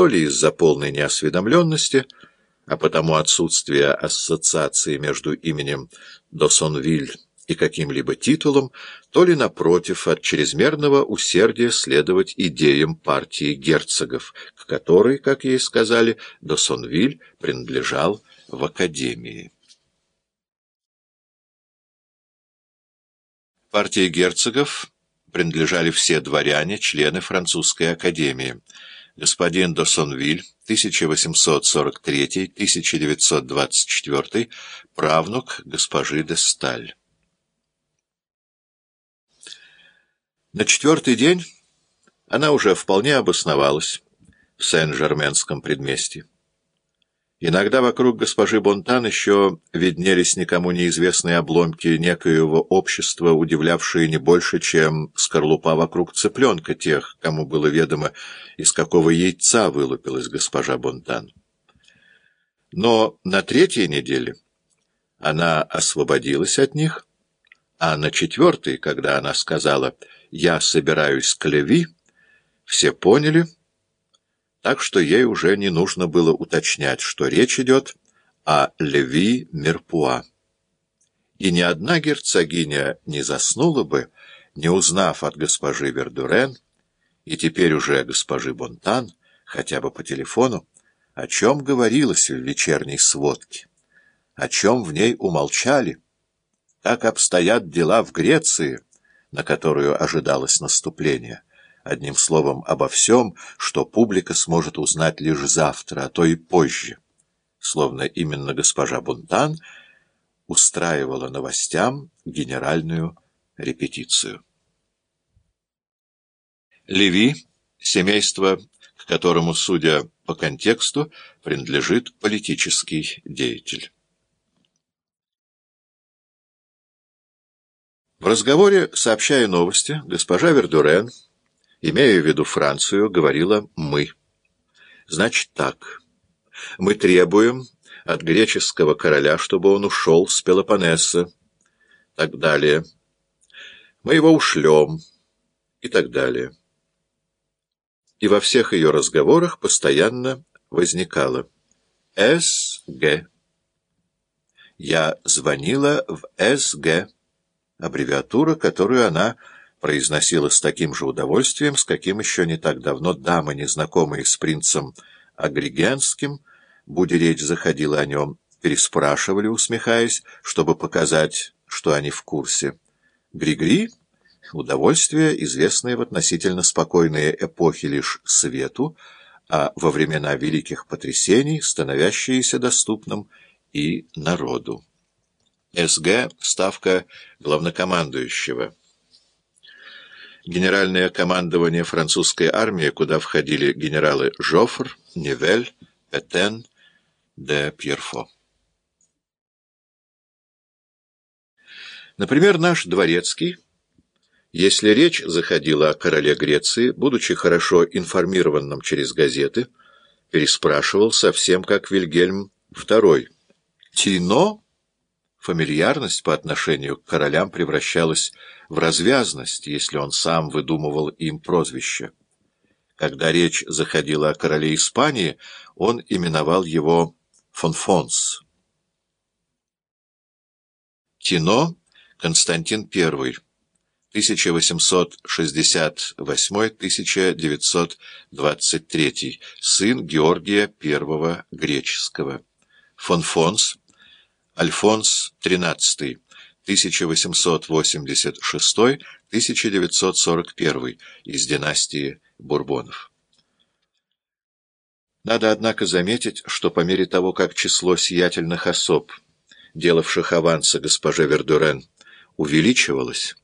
то ли из-за полной неосведомленности, а потому отсутствия ассоциации между именем Досонвиль и каким-либо титулом, то ли, напротив, от чрезмерного усердия следовать идеям партии герцогов, к которой, как ей сказали, Досонвиль принадлежал в Академии. Партии герцогов принадлежали все дворяне, члены французской академии. Господин Досонвиль, 1843-1924, правнук госпожи де Сталь. На четвертый день она уже вполне обосновалась в Сен-Жерменском предместье. Иногда вокруг госпожи Бонтан еще виднелись никому неизвестные обломки некоего общества, удивлявшие не больше, чем скорлупа вокруг цыпленка тех, кому было ведомо, из какого яйца вылупилась госпожа Бонтан. Но на третьей неделе она освободилась от них, а на четвертой, когда она сказала «я собираюсь к Леви», все поняли — так что ей уже не нужно было уточнять, что речь идет о Леви Мерпуа. И ни одна герцогиня не заснула бы, не узнав от госпожи Вердурен, и теперь уже госпожи Бонтан, хотя бы по телефону, о чем говорилось в вечерней сводке, о чем в ней умолчали, как обстоят дела в Греции, на которую ожидалось наступление, одним словом, обо всем, что публика сможет узнать лишь завтра, а то и позже. Словно именно госпожа Бунтан устраивала новостям генеральную репетицию. Леви — семейство, к которому, судя по контексту, принадлежит политический деятель. В разговоре, сообщая новости, госпожа Вердурен имея в виду Францию, говорила «мы». Значит так. Мы требуем от греческого короля, чтобы он ушел с Пелопоннеса, так далее. Мы его ушлем, и так далее. И во всех ее разговорах постоянно возникало «СГ». Я звонила в СГ, аббревиатура, которую она произносила с таким же удовольствием, с каким еще не так давно дамы, незнакомые с принцем Агригенским, будь речь заходила о нем, переспрашивали, усмехаясь, чтобы показать, что они в курсе. Григри — удовольствие, известное в относительно спокойные эпохи лишь свету, а во времена великих потрясений становящееся доступным и народу. СГ — ставка главнокомандующего генеральное командование французской армии, куда входили генералы Жофр, Невель, Петен, де Пьерфо. Например, наш дворецкий, если речь заходила о короле Греции, будучи хорошо информированным через газеты, переспрашивал совсем как Вильгельм II. Тино Фамильярность по отношению к королям превращалась в развязность, если он сам выдумывал им прозвище. Когда речь заходила о короле Испании, он именовал его Фонфонс. Тино Константин I, 1868-1923, сын Георгия I Греческого. Фонфонс Альфонс XIII, 1886-1941, из династии Бурбонов. Надо, однако, заметить, что по мере того, как число сиятельных особ, делавших авансы госпоже Вердурен, увеличивалось,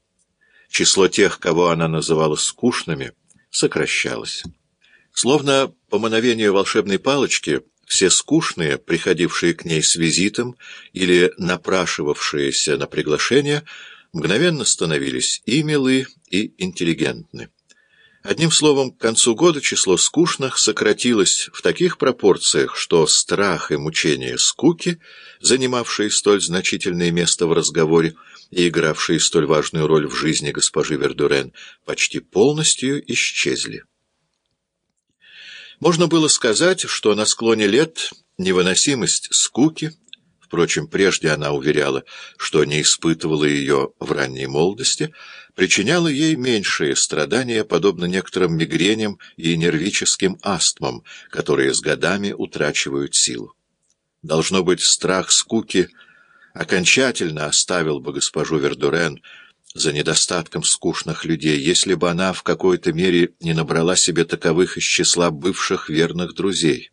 число тех, кого она называла скучными, сокращалось. Словно по мановению волшебной палочки – все скучные, приходившие к ней с визитом или напрашивавшиеся на приглашение, мгновенно становились и милы, и интеллигентны. Одним словом, к концу года число скучных сократилось в таких пропорциях, что страх и мучение скуки, занимавшие столь значительное место в разговоре и игравшие столь важную роль в жизни госпожи Вердурен, почти полностью исчезли. Можно было сказать, что на склоне лет невыносимость скуки, впрочем, прежде она уверяла, что не испытывала ее в ранней молодости, причиняла ей меньшие страдания, подобно некоторым мигреням и нервическим астмам, которые с годами утрачивают силу. Должно быть, страх скуки окончательно оставил бы госпожу Вердурен, за недостатком скучных людей, если бы она в какой-то мере не набрала себе таковых из числа бывших верных друзей.